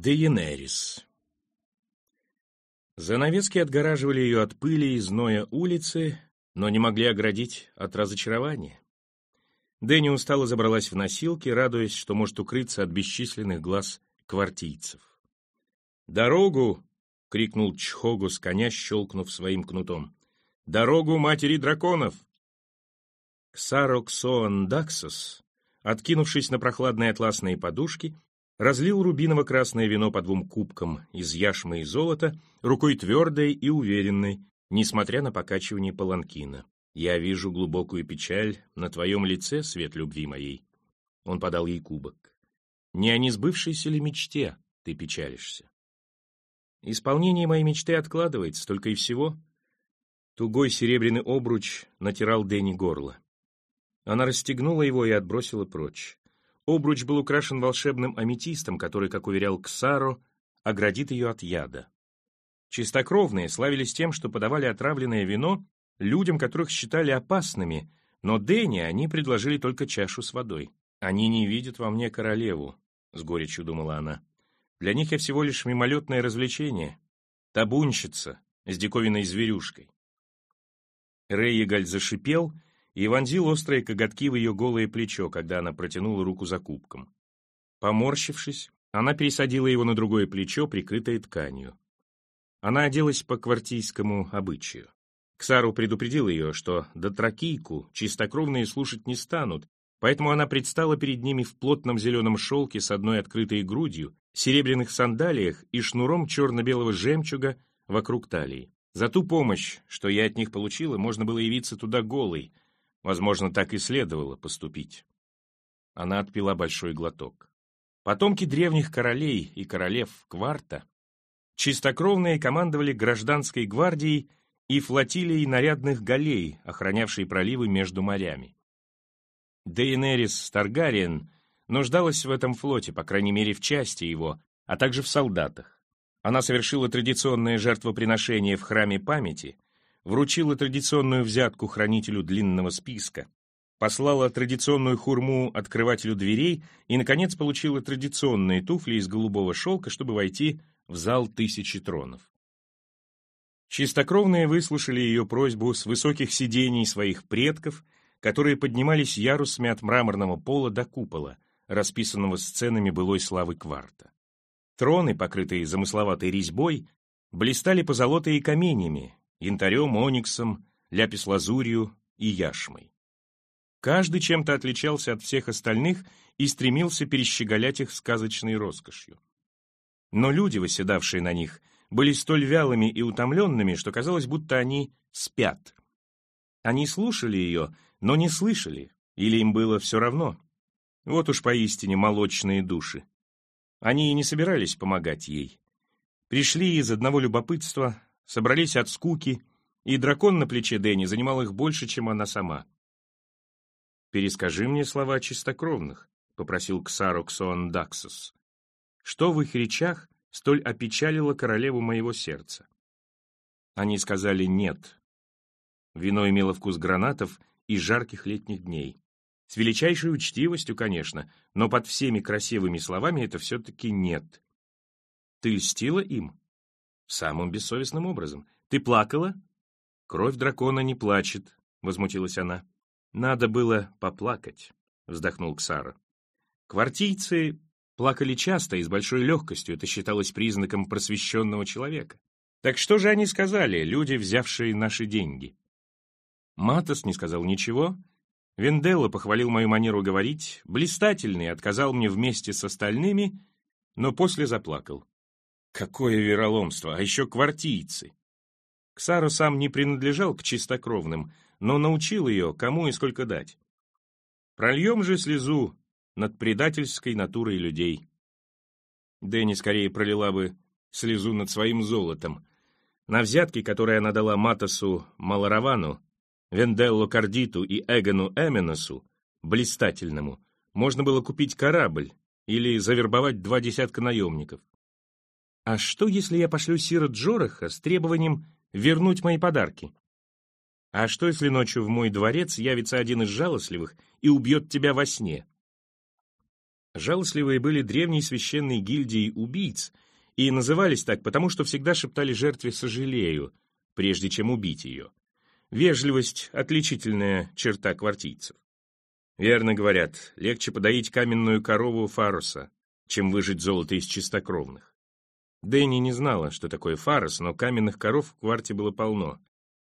Дейенерис Занавески отгораживали ее от пыли и зноя улицы, но не могли оградить от разочарования. Дэнни устало забралась в носилки, радуясь, что может укрыться от бесчисленных глаз квартийцев. «Дорогу!» — крикнул Чхогу с коня, щелкнув своим кнутом. «Дорогу матери драконов!» Ксароксоан Даксос, откинувшись на прохладные атласные подушки, разлил рубиново-красное вино по двум кубкам из яшмы и золота, рукой твердой и уверенной, несмотря на покачивание паланкина. «Я вижу глубокую печаль на твоем лице, свет любви моей». Он подал ей кубок. «Не о несбывшейся ли мечте ты печалишься?» «Исполнение моей мечты откладывается, только и всего». Тугой серебряный обруч натирал Дэнни горло. Она расстегнула его и отбросила прочь. Обруч был украшен волшебным аметистом, который, как уверял Ксаро, оградит ее от яда. Чистокровные славились тем, что подавали отравленное вино людям, которых считали опасными, но Дэнни они предложили только чашу с водой. «Они не видят во мне королеву», — с горечью думала она. «Для них я всего лишь мимолетное развлечение. Табунщица с диковинной зверюшкой». Рейегаль зашипел — и вонзил острые коготки в ее голое плечо, когда она протянула руку за кубком. Поморщившись, она пересадила его на другое плечо, прикрытое тканью. Она оделась по квартийскому обычаю. Ксару предупредил ее, что до тракийку чистокровные слушать не станут, поэтому она предстала перед ними в плотном зеленом шелке с одной открытой грудью, серебряных сандалиях и шнуром черно-белого жемчуга вокруг талии. За ту помощь, что я от них получила, можно было явиться туда голой — Возможно, так и следовало поступить. Она отпила большой глоток. Потомки древних королей и королев Кварта чистокровные командовали гражданской гвардией и флотилией нарядных галей, охранявшей проливы между морями. Дейенерис Таргариен нуждалась в этом флоте, по крайней мере, в части его, а также в солдатах. Она совершила традиционное жертвоприношение в храме памяти, вручила традиционную взятку хранителю длинного списка, послала традиционную хурму открывателю дверей и, наконец, получила традиционные туфли из голубого шелка, чтобы войти в зал тысячи тронов. Чистокровные выслушали ее просьбу с высоких сидений своих предков, которые поднимались ярусами от мраморного пола до купола, расписанного сценами былой славы кварта. Троны, покрытые замысловатой резьбой, блистали позолотой и каменями, янтарем, ониксом, ляпис-лазурью и яшмой. Каждый чем-то отличался от всех остальных и стремился перещеголять их сказочной роскошью. Но люди, восседавшие на них, были столь вялыми и утомленными, что казалось, будто они спят. Они слушали ее, но не слышали, или им было все равно. Вот уж поистине молочные души. Они и не собирались помогать ей. Пришли из одного любопытства, собрались от скуки, и дракон на плече Дэнни занимал их больше, чем она сама. «Перескажи мне слова чистокровных», — попросил Ксаро Ксоан Даксус. «Что в их речах столь опечалило королеву моего сердца?» Они сказали «нет». Вино имело вкус гранатов и жарких летних дней. С величайшей учтивостью, конечно, но под всеми красивыми словами это все-таки «нет». «Ты льстила им?» Самым бессовестным образом. Ты плакала? Кровь дракона не плачет, возмутилась она. Надо было поплакать, вздохнул Ксара. Квартийцы плакали часто и с большой легкостью, это считалось признаком просвещенного человека. Так что же они сказали, люди, взявшие наши деньги? Матос не сказал ничего. Венделло похвалил мою манеру говорить, блистательный, отказал мне вместе с остальными, но после заплакал. Какое вероломство, а еще квартийцы. Ксару сам не принадлежал к чистокровным, но научил ее, кому и сколько дать. Прольем же слезу над предательской натурой людей. Дэнни скорее пролила бы слезу над своим золотом. На взятки, которые она дала Матосу Маларавану, Венделло Кардиту и Эгону Эменосу, блистательному, можно было купить корабль или завербовать два десятка наемников. А что, если я пошлю Сира Джораха с требованием вернуть мои подарки? А что, если ночью в мой дворец явится один из жалостливых и убьет тебя во сне? Жалостливые были древней священной гильдией убийц и назывались так, потому что всегда шептали жертве «сожалею», прежде чем убить ее. Вежливость — отличительная черта квартийцев. Верно говорят, легче подоить каменную корову фаруса, чем выжить золото из чистокровных. Дэнни не знала, что такое фарос, но каменных коров в кварте было полно.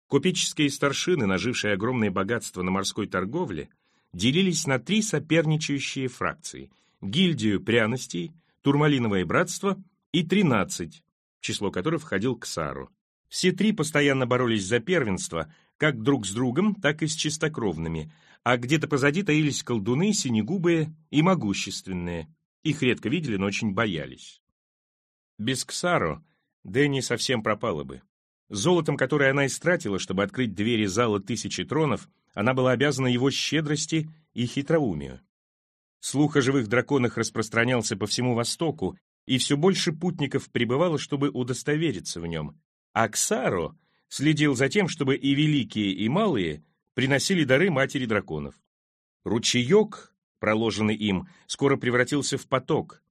Купеческие старшины, нажившие огромное богатство на морской торговле, делились на три соперничающие фракции — гильдию пряностей, турмалиновое братство и тринадцать, число которых входил к Сару. Все три постоянно боролись за первенство, как друг с другом, так и с чистокровными, а где-то позади таились колдуны, синегубые и могущественные. Их редко видели, но очень боялись. Без Ксаро Дэнни совсем пропала бы. Золотом, которое она истратила, чтобы открыть двери зала тысячи тронов, она была обязана его щедрости и хитроумию. Слух о живых драконах распространялся по всему Востоку, и все больше путников прибывало, чтобы удостовериться в нем. А Ксаро следил за тем, чтобы и великие, и малые приносили дары матери драконов. Ручеек, проложенный им, скоро превратился в поток,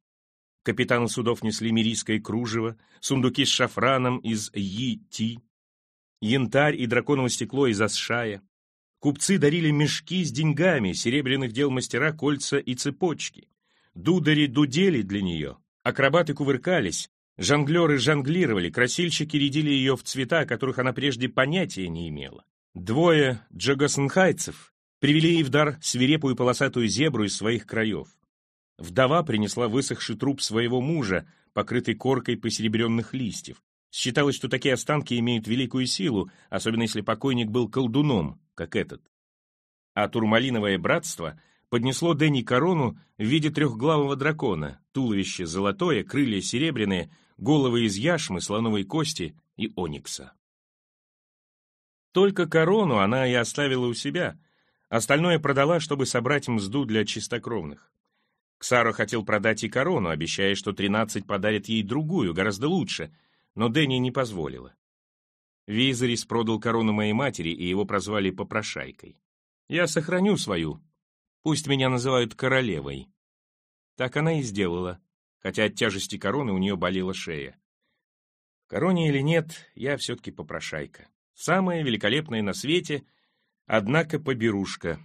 Капитаны судов несли мирийское кружево, сундуки с шафраном из Йи-Ти, янтарь и драконово стекло из Асшая. Купцы дарили мешки с деньгами, серебряных дел мастера, кольца и цепочки. Дудари дудели для нее, акробаты кувыркались, жонглеры жонглировали, красильщики рядили ее в цвета, о которых она прежде понятия не имела. Двое джагасенхайцев привели ей в дар свирепую полосатую зебру из своих краев. Вдова принесла высохший труп своего мужа, покрытый коркой посеребренных листьев. Считалось, что такие останки имеют великую силу, особенно если покойник был колдуном, как этот. А турмалиновое братство поднесло Дэнни корону в виде трехглавого дракона, туловище золотое, крылья серебряные, головы из яшмы, слоновой кости и оникса. Только корону она и оставила у себя, остальное продала, чтобы собрать мзду для чистокровных. Ксаро хотел продать и корону, обещая, что тринадцать подарит ей другую, гораздо лучше, но Дэнни не позволила. Визарис продал корону моей матери, и его прозвали попрошайкой. Я сохраню свою. Пусть меня называют королевой. Так она и сделала, хотя от тяжести короны у нее болела шея. Короне или нет, я все-таки попрошайка. Самая великолепная на свете, однако поберушка.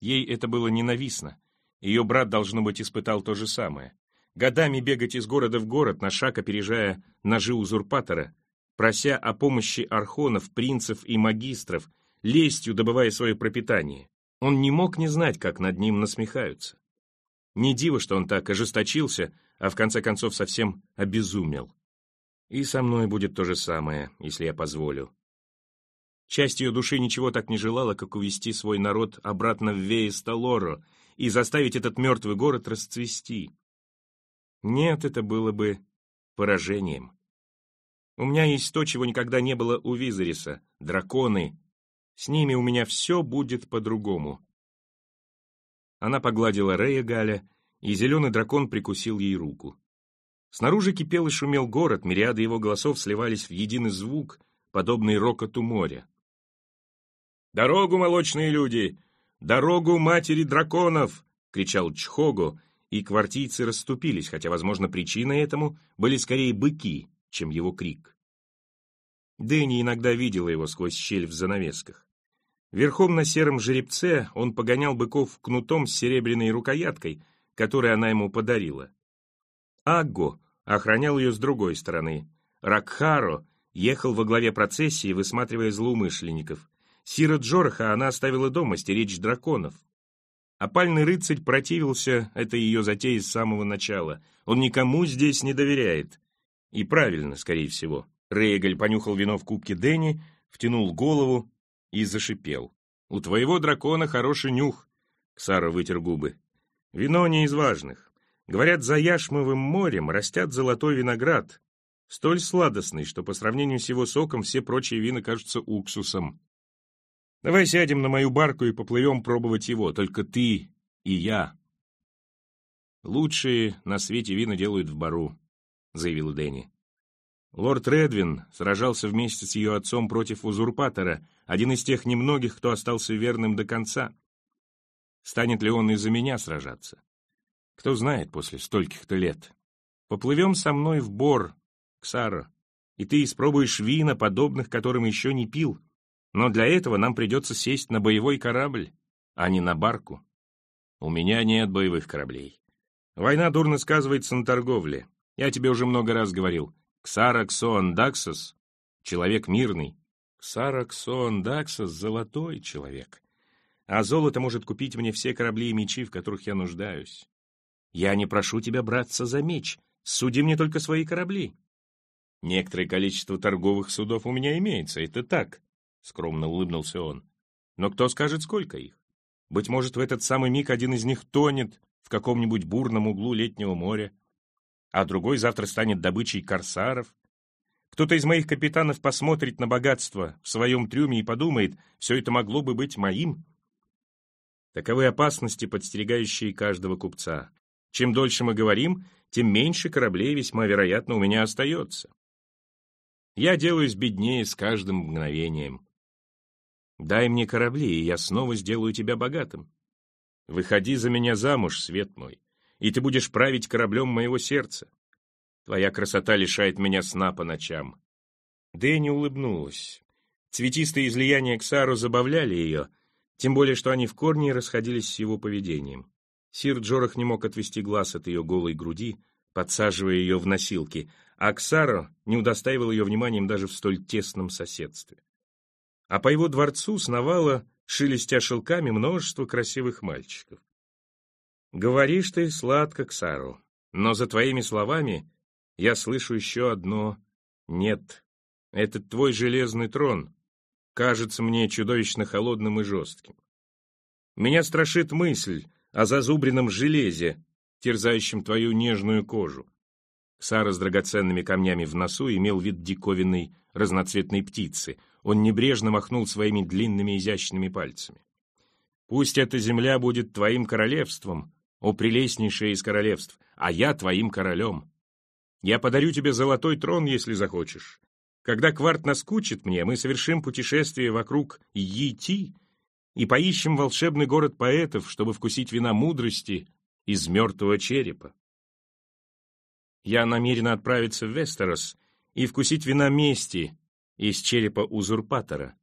Ей это было ненавистно. Ее брат, должно быть, испытал то же самое. Годами бегать из города в город, на шаг опережая ножи узурпатора, прося о помощи архонов, принцев и магистров, лестью добывая свое пропитание. Он не мог не знать, как над ним насмехаются. Не диво, что он так ожесточился, а в конце концов совсем обезумел. И со мной будет то же самое, если я позволю. Часть ее души ничего так не желала, как увести свой народ обратно в Веесталоро и заставить этот мертвый город расцвести. Нет, это было бы поражением. У меня есть то, чего никогда не было у Визариса — драконы. С ними у меня все будет по-другому. Она погладила Рея Галя, и зеленый дракон прикусил ей руку. Снаружи кипел и шумел город, мириады его голосов сливались в единый звук, подобный рокоту моря. «Дорогу, молочные люди! «Дорогу матери драконов!» — кричал Чхого, и квартийцы расступились, хотя, возможно, причиной этому были скорее быки, чем его крик. Дэнни иногда видела его сквозь щель в занавесках. Верхом на сером жеребце он погонял быков кнутом с серебряной рукояткой, которую она ему подарила. Агго охранял ее с другой стороны. Ракхаро ехал во главе процессии, высматривая злоумышленников. Сира Джорха она оставила дома стеречь драконов. Опальный рыцарь противился этой ее затее с самого начала. Он никому здесь не доверяет. И правильно, скорее всего. Рейгаль понюхал вино в кубке Дэнни, втянул голову и зашипел. «У твоего дракона хороший нюх», — Ксара вытер губы. «Вино не из важных. Говорят, за Яшмовым морем растят золотой виноград, столь сладостный, что по сравнению с его соком все прочие вина кажутся уксусом. Давай сядем на мою барку и поплывем пробовать его, только ты и я. Лучшие на свете вина делают в бару, заявила Дэнни. Лорд Редвин сражался вместе с ее отцом против узурпатора, один из тех немногих, кто остался верным до конца. Станет ли он из-за меня сражаться? Кто знает после стольких-то лет. Поплывем со мной в Бор, Ксара, и ты испробуешь вина, подобных которым еще не пил. Но для этого нам придется сесть на боевой корабль, а не на барку. У меня нет боевых кораблей. Война дурно сказывается на торговле. Я тебе уже много раз говорил. Ксара Ксоан Даксос — человек мирный. Ксара Ксоан Даксос — золотой человек. А золото может купить мне все корабли и мечи, в которых я нуждаюсь. Я не прошу тебя браться за меч. Суди мне только свои корабли. Некоторое количество торговых судов у меня имеется, это так, — скромно улыбнулся он. Но кто скажет, сколько их? Быть может, в этот самый миг один из них тонет в каком-нибудь бурном углу летнего моря, а другой завтра станет добычей корсаров. Кто-то из моих капитанов посмотрит на богатство в своем трюме и подумает, все это могло бы быть моим. Таковы опасности, подстерегающие каждого купца. Чем дольше мы говорим, тем меньше кораблей весьма вероятно у меня остается. Я делаюсь беднее с каждым мгновением. Дай мне корабли, и я снова сделаю тебя богатым. Выходи за меня замуж, свет мой, и ты будешь править кораблем моего сердца. Твоя красота лишает меня сна по ночам». Дэнни улыбнулась. Цветистые излияния Ксару забавляли ее, тем более, что они в корне расходились с его поведением. Сир Джорах не мог отвести глаз от ее голой груди, подсаживая ее в носилки, а Ксаро не удостаивал ее вниманием даже в столь тесном соседстве. А по его дворцу сновало, шелестя шелками, множество красивых мальчиков. Говоришь ты сладко, Ксару, но за твоими словами я слышу еще одно «нет». Этот твой железный трон кажется мне чудовищно холодным и жестким. Меня страшит мысль о зазубренном железе, терзающем твою нежную кожу. Ксара с драгоценными камнями в носу имел вид диковинной разноцветной птицы. Он небрежно махнул своими длинными изящными пальцами. «Пусть эта земля будет твоим королевством, о прелестнейшее из королевств, а я твоим королем. Я подарю тебе золотой трон, если захочешь. Когда кварт наскучит мне, мы совершим путешествие вокруг Йити и поищем волшебный город поэтов, чтобы вкусить вина мудрости из мертвого черепа. Я намерена отправиться в Вестерос и вкусить вина мести из черепа узурпатора.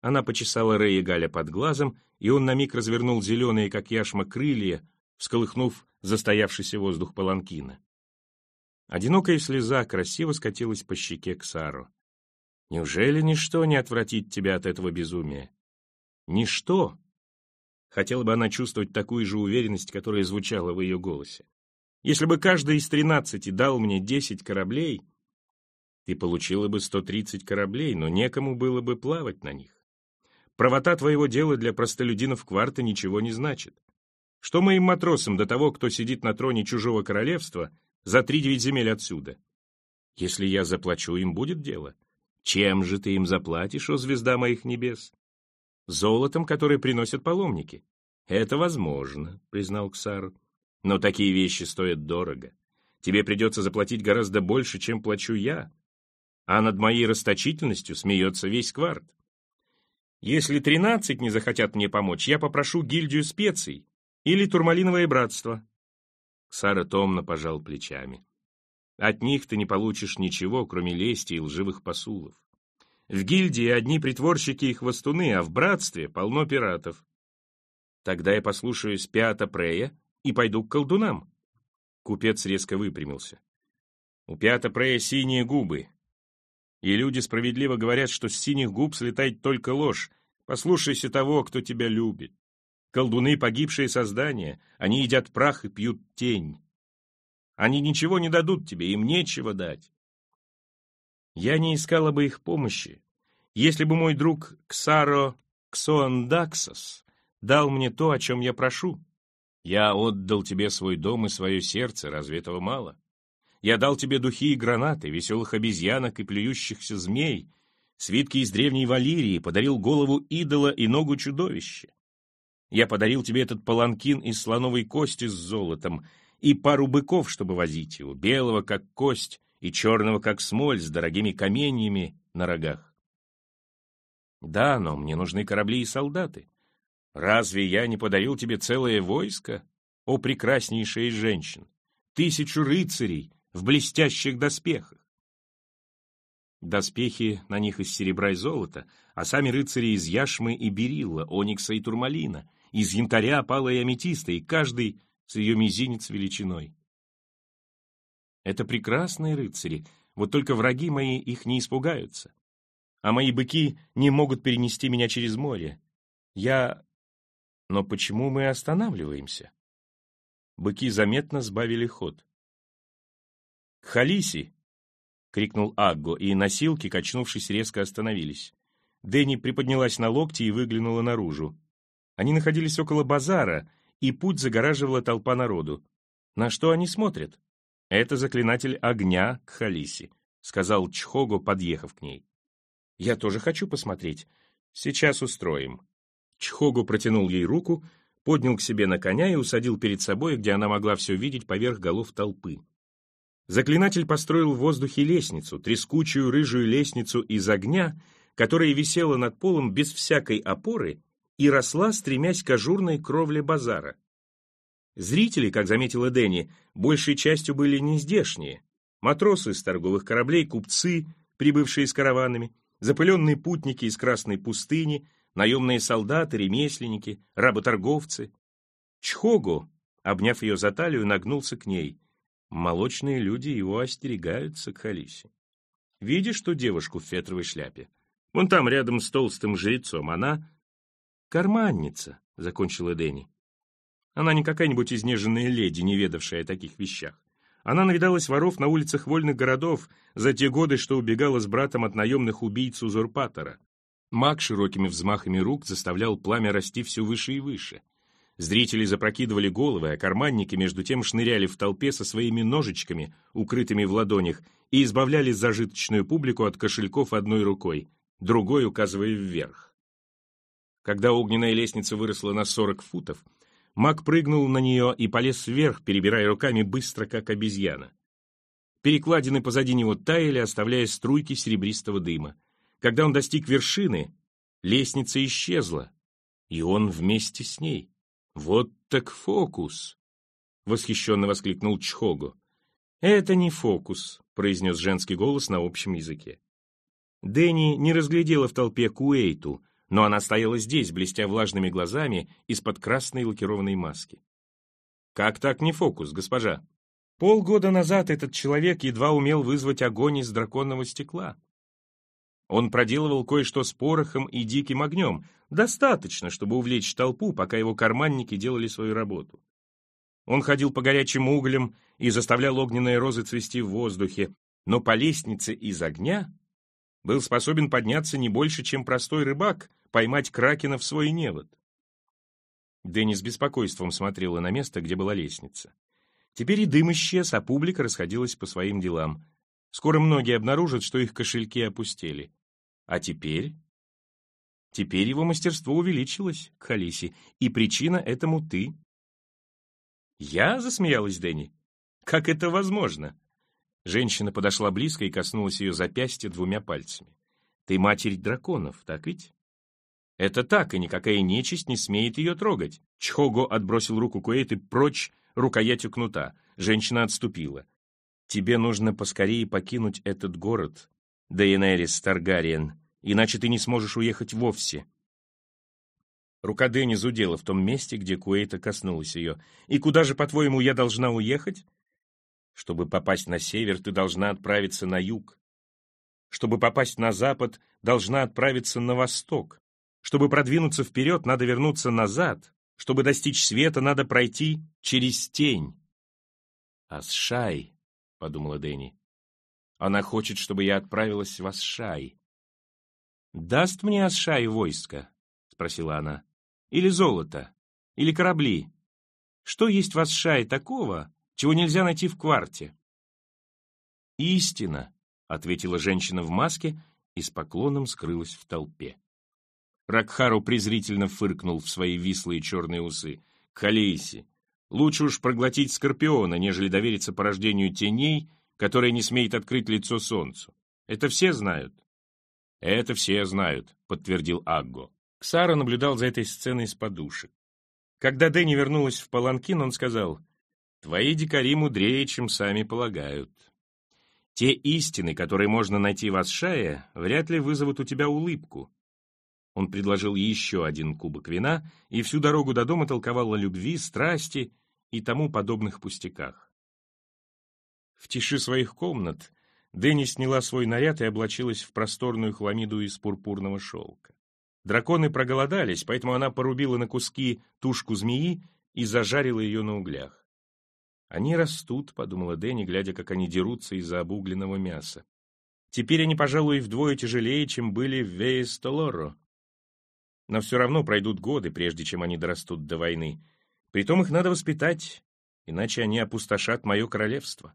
Она почесала Рэя Галя под глазом, и он на миг развернул зеленые, как яшма, крылья, всколыхнув застоявшийся воздух паланкина. Одинокая слеза красиво скатилась по щеке к Сару. «Неужели ничто не отвратит тебя от этого безумия?» «Ничто!» Хотела бы она чувствовать такую же уверенность, которая звучала в ее голосе. «Если бы каждый из тринадцати дал мне десять кораблей, ты получила бы сто тридцать кораблей, но некому было бы плавать на них. Правота твоего дела для простолюдинов кварта ничего не значит. Что моим матросам до того, кто сидит на троне чужого королевства, за три-девять земель отсюда? Если я заплачу, им будет дело. Чем же ты им заплатишь, о звезда моих небес? Золотом, которое приносят паломники. Это возможно, признал Ксар. Но такие вещи стоят дорого. Тебе придется заплатить гораздо больше, чем плачу я. А над моей расточительностью смеется весь кварт. Если тринадцать не захотят мне помочь, я попрошу гильдию специй, или турмалиновое братство?» Сара томно пожал плечами. «От них ты не получишь ничего, кроме лести и лживых посулов. В гильдии одни притворщики и хвостуны, а в братстве полно пиратов. Тогда я послушаюсь Пиата Прея и пойду к колдунам». Купец резко выпрямился. «У Пиата Прея синие губы, и люди справедливо говорят, что с синих губ слетает только ложь. Послушайся того, кто тебя любит. Колдуны — погибшие создания, они едят прах и пьют тень. Они ничего не дадут тебе, им нечего дать. Я не искала бы их помощи, если бы мой друг Ксаро Ксоандаксос дал мне то, о чем я прошу. Я отдал тебе свой дом и свое сердце, разве этого мало? Я дал тебе духи и гранаты, веселых обезьянок и плюющихся змей, свитки из древней Валирии, подарил голову идола и ногу чудовища. Я подарил тебе этот паланкин из слоновой кости с золотом и пару быков, чтобы возить его, белого, как кость, и черного, как смоль, с дорогими каменьями на рогах. Да, но мне нужны корабли и солдаты. Разве я не подарил тебе целое войско? о прекраснейшая из женщин, тысячу рыцарей в блестящих доспехах. Доспехи на них из серебра и золота, а сами рыцари из яшмы и берилла, оникса и турмалина, из янтаря, пала и аметиста, и каждый с ее мизинец величиной. Это прекрасные рыцари, вот только враги мои их не испугаются. А мои быки не могут перенести меня через море. Я... Но почему мы останавливаемся? Быки заметно сбавили ход. «Халиси!» — крикнул Агго, и носилки, качнувшись, резко остановились. Дэнни приподнялась на локти и выглянула наружу. Они находились около базара, и путь загораживала толпа народу. На что они смотрят? Это заклинатель огня к Халиси, сказал Чхого, подъехав к ней. Я тоже хочу посмотреть. Сейчас устроим. Чхогу протянул ей руку, поднял к себе на коня и усадил перед собой, где она могла все видеть поверх голов толпы. Заклинатель построил в воздухе лестницу, трескучую рыжую лестницу из огня, которая висела над полом без всякой опоры и росла, стремясь к ажурной кровле базара. Зрители, как заметила Дэнни, большей частью были не здешние. Матросы с торговых кораблей, купцы, прибывшие с караванами, запыленные путники из Красной пустыни, наемные солдаты, ремесленники, работорговцы. Чхогу, обняв ее за талию, нагнулся к ней. Молочные люди его остерегаются к Халисе. Видишь ту девушку в фетровой шляпе? Вон там, рядом с толстым жрецом, она... Карманница, — закончила Дэнни. Она не какая-нибудь изнеженная леди, не ведавшая о таких вещах. Она навидалась воров на улицах вольных городов за те годы, что убегала с братом от наемных убийц-узурпатора. Маг широкими взмахами рук заставлял пламя расти все выше и выше. Зрители запрокидывали головы, а карманники между тем шныряли в толпе со своими ножичками, укрытыми в ладонях, и избавляли зажиточную публику от кошельков одной рукой, другой указывая вверх. Когда огненная лестница выросла на 40 футов, маг прыгнул на нее и полез вверх, перебирая руками быстро, как обезьяна. Перекладины позади него таяли, оставляя струйки серебристого дыма. Когда он достиг вершины, лестница исчезла, и он вместе с ней. «Вот так фокус!» — восхищенно воскликнул Чхого. «Это не фокус», — произнес женский голос на общем языке. Дэнни не разглядела в толпе Куэйту, но она стояла здесь, блестя влажными глазами из-под красной лакированной маски. «Как так не фокус, госпожа?» Полгода назад этот человек едва умел вызвать огонь из драконного стекла. Он проделывал кое-что с порохом и диким огнем, достаточно, чтобы увлечь толпу, пока его карманники делали свою работу. Он ходил по горячим углям и заставлял огненные розы цвести в воздухе, но по лестнице из огня был способен подняться не больше, чем простой рыбак, поймать кракена в свой невод. Дэнни с беспокойством смотрела на место, где была лестница. Теперь и дым исчез, а публика расходилась по своим делам. Скоро многие обнаружат, что их кошельки опустели. А теперь? Теперь его мастерство увеличилось, Халиси, и причина этому ты. Я засмеялась Дэнни. Как это возможно? Женщина подошла близко и коснулась ее запястья двумя пальцами. Ты матерь драконов, так ведь? Это так, и никакая нечисть не смеет ее трогать. Чхого отбросил руку Куэйты прочь рукоятью кнута. Женщина отступила. Тебе нужно поскорее покинуть этот город, Дейенерис Таргариен, иначе ты не сможешь уехать вовсе. Рука Дэнни зудела в том месте, где Куэйта коснулась ее. «И куда же, по-твоему, я должна уехать?» «Чтобы попасть на север, ты должна отправиться на юг. Чтобы попасть на запад, должна отправиться на восток. Чтобы продвинуться вперед, надо вернуться назад. Чтобы достичь света, надо пройти через тень». «Асшай», — подумала Дэнни. «Она хочет, чтобы я отправилась в Асшай. «Даст мне Асшай войско?» — спросила она. «Или золото? Или корабли? Что есть в Асшае такого, чего нельзя найти в Кварте?» «Истина», — ответила женщина в маске и с поклоном скрылась в толпе. Ракхаро презрительно фыркнул в свои вислые черные усы. «Халейси, лучше уж проглотить скорпиона, нежели довериться порождению теней, которое не смеет открыть лицо солнцу. Это все знают. «Это все знают», — подтвердил Агго. Ксара наблюдал за этой сценой с подушек. Когда Дэнни вернулась в Паланкин, он сказал, «Твои дикари мудрее, чем сами полагают. Те истины, которые можно найти в Асшае, вряд ли вызовут у тебя улыбку». Он предложил еще один кубок вина и всю дорогу до дома толковал о любви, страсти и тому подобных пустяках. В тиши своих комнат Дэнни сняла свой наряд и облачилась в просторную хламиду из пурпурного шелка. Драконы проголодались, поэтому она порубила на куски тушку змеи и зажарила ее на углях. «Они растут», — подумала Дэнни, глядя, как они дерутся из-за обугленного мяса. «Теперь они, пожалуй, вдвое тяжелее, чем были в Веестолоро. Но все равно пройдут годы, прежде чем они дорастут до войны. Притом их надо воспитать, иначе они опустошат мое королевство».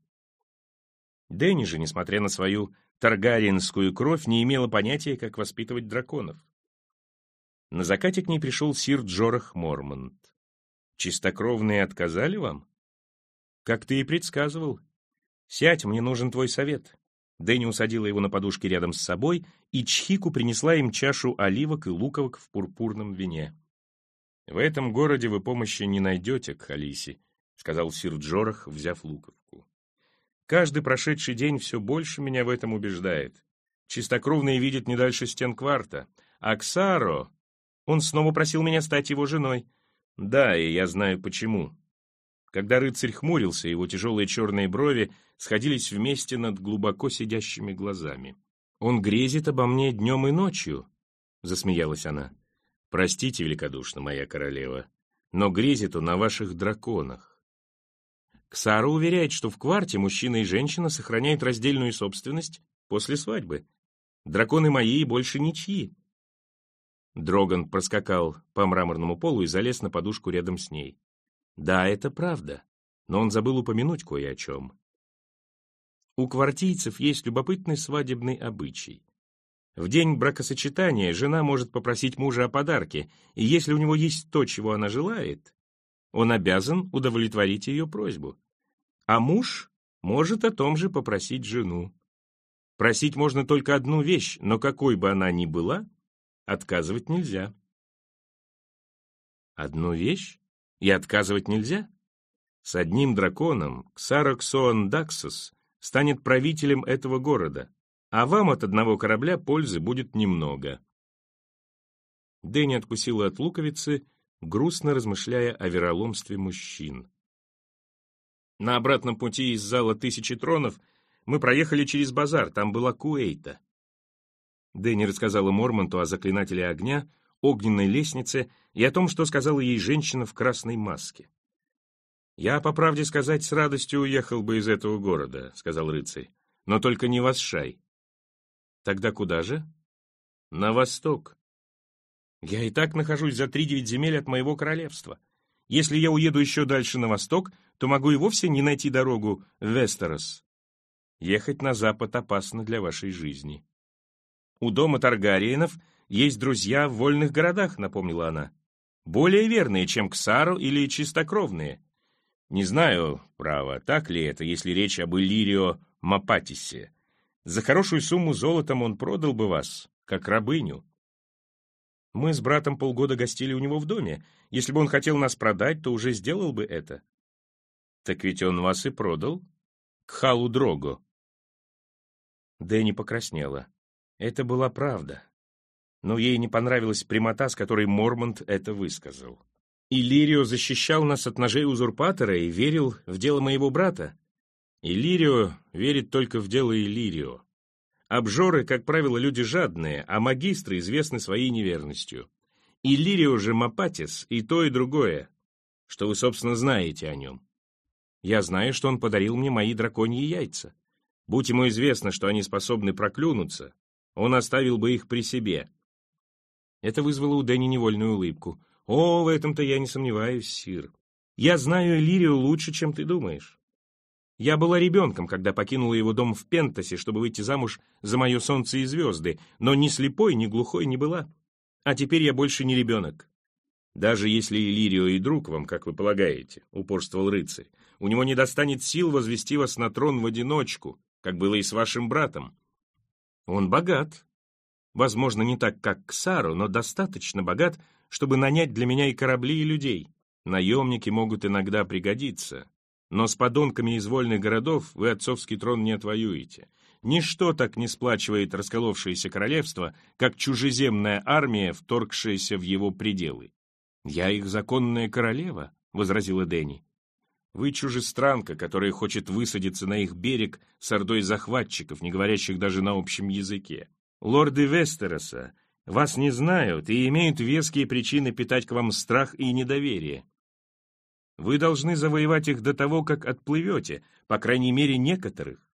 Дэнни же, несмотря на свою таргариенскую кровь, не имела понятия, как воспитывать драконов. На закате к ней пришел сир Джорах Мормонт. «Чистокровные отказали вам?» «Как ты и предсказывал. Сядь, мне нужен твой совет». Дэнни усадила его на подушке рядом с собой, и Чхику принесла им чашу оливок и луковок в пурпурном вине. «В этом городе вы помощи не найдете, Кхалиси», — сказал сир Джорах, взяв луковку. «Каждый прошедший день все больше меня в этом убеждает. Чистокровные видят не дальше стен кварта, а Ксаро он снова просил меня стать его женой. Да, и я знаю почему. Когда рыцарь хмурился, его тяжелые черные брови сходились вместе над глубоко сидящими глазами. «Он грезит обо мне днем и ночью», — засмеялась она. «Простите великодушно, моя королева, но грезит он на ваших драконах». Ксара уверяет, что в кварте мужчина и женщина сохраняют раздельную собственность после свадьбы. Драконы мои больше ничьи. Дроган проскакал по мраморному полу и залез на подушку рядом с ней. Да, это правда, но он забыл упомянуть кое о чем. У квартийцев есть любопытный свадебный обычай. В день бракосочетания жена может попросить мужа о подарке, и если у него есть то, чего она желает, он обязан удовлетворить ее просьбу. А муж может о том же попросить жену. Просить можно только одну вещь, но какой бы она ни была, Отказывать нельзя. Одну вещь? И отказывать нельзя? С одним драконом Ксароксоан Даксос станет правителем этого города, а вам от одного корабля пользы будет немного. Дэнни откусила от луковицы, грустно размышляя о вероломстве мужчин. На обратном пути из зала тысячи тронов мы проехали через базар, там была Куэйта. Дэнни рассказала Мормонту о заклинателе огня, огненной лестнице и о том, что сказала ей женщина в красной маске. «Я, по правде сказать, с радостью уехал бы из этого города», — сказал рыцарь, — «но только не в Асшай». «Тогда куда же?» «На восток». «Я и так нахожусь за три-девять земель от моего королевства. Если я уеду еще дальше на восток, то могу и вовсе не найти дорогу в Вестерос. Ехать на запад опасно для вашей жизни». У дома Таргариенов есть друзья в вольных городах, напомнила она. Более верные, чем Ксару или чистокровные. Не знаю, право, так ли это, если речь об Иллирио Мапатисе. За хорошую сумму золотом он продал бы вас, как рабыню. Мы с братом полгода гостили у него в доме. Если бы он хотел нас продать, то уже сделал бы это. Так ведь он вас и продал. К Халу Дрого. Дэнни покраснела. Это была правда. Но ей не понравилась прямота, с которой Мормонт это высказал. Иллирио защищал нас от ножей узурпатора и верил в дело моего брата. Иллирио верит только в дело Иллирио. Обжоры, как правило, люди жадные, а магистры известны своей неверностью. Иллирио же Мапатис и то, и другое, что вы, собственно, знаете о нем. Я знаю, что он подарил мне мои драконьи яйца. Будь ему известно, что они способны проклюнуться, он оставил бы их при себе. Это вызвало у Дэнни невольную улыбку. «О, в этом-то я не сомневаюсь, Сир. Я знаю Элирию лучше, чем ты думаешь. Я была ребенком, когда покинула его дом в Пентасе, чтобы выйти замуж за мое солнце и звезды, но ни слепой, ни глухой не была. А теперь я больше не ребенок. Даже если Иллирио и друг вам, как вы полагаете, — упорствовал рыцарь, — у него не достанет сил возвести вас на трон в одиночку, как было и с вашим братом. Он богат. Возможно, не так, как Ксару, но достаточно богат, чтобы нанять для меня и корабли, и людей. Наемники могут иногда пригодиться, но с подонками из вольных городов вы отцовский трон не отвоюете. Ничто так не сплачивает расколовшееся королевство, как чужеземная армия, вторгшаяся в его пределы. «Я их законная королева», — возразила Дэнни. «Вы чужестранка, которая хочет высадиться на их берег с ордой захватчиков, не говорящих даже на общем языке. Лорды Вестероса вас не знают и имеют веские причины питать к вам страх и недоверие. Вы должны завоевать их до того, как отплывете, по крайней мере, некоторых.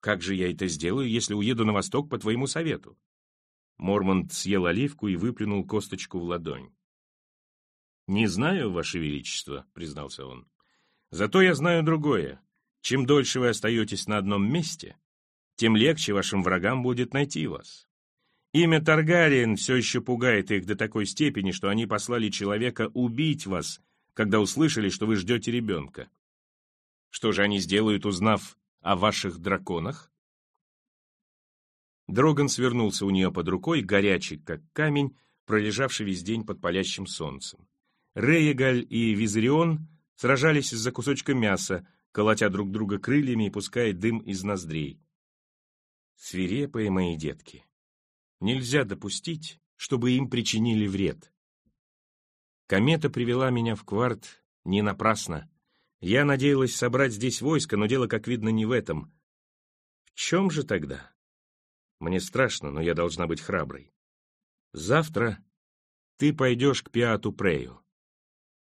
Как же я это сделаю, если уеду на восток по твоему совету?» Мормонт съел оливку и выплюнул косточку в ладонь. «Не знаю, Ваше Величество», — признался он. «Зато я знаю другое. Чем дольше вы остаетесь на одном месте, тем легче вашим врагам будет найти вас. Имя Таргариен все еще пугает их до такой степени, что они послали человека убить вас когда услышали, что вы ждете ребенка. Что же они сделают, узнав о ваших драконах? Дроган свернулся у нее под рукой, горячий, как камень, пролежавший весь день под палящим солнцем. Рейегаль и Визерион сражались из-за кусочка мяса, колотя друг друга крыльями и пуская дым из ноздрей. Свирепые мои детки. Нельзя допустить, чтобы им причинили вред. Комета привела меня в кварт не напрасно. Я надеялась собрать здесь войско, но дело, как видно, не в этом. В чем же тогда? Мне страшно, но я должна быть храброй. Завтра ты пойдешь к Пиату Прею.